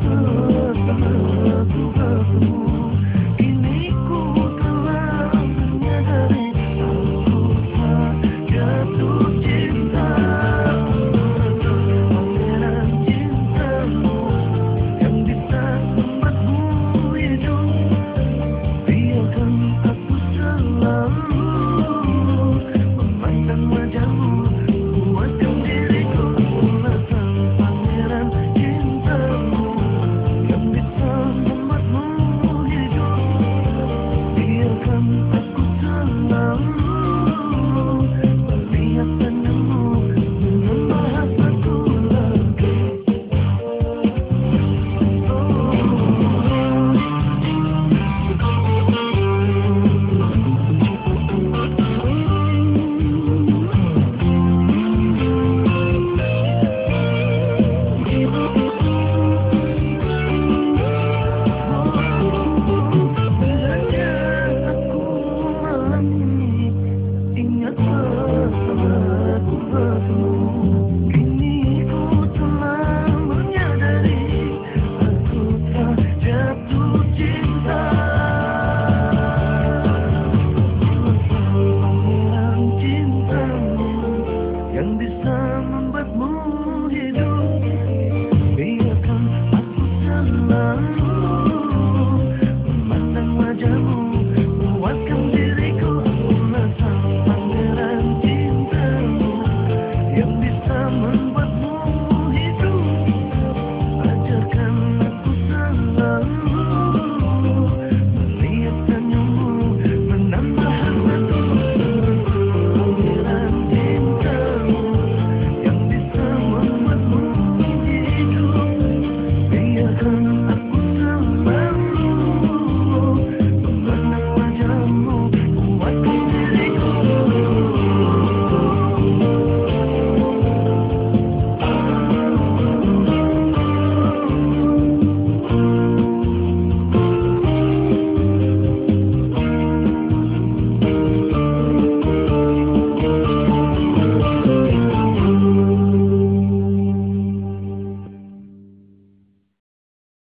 Ooh, ooh, ooh, love.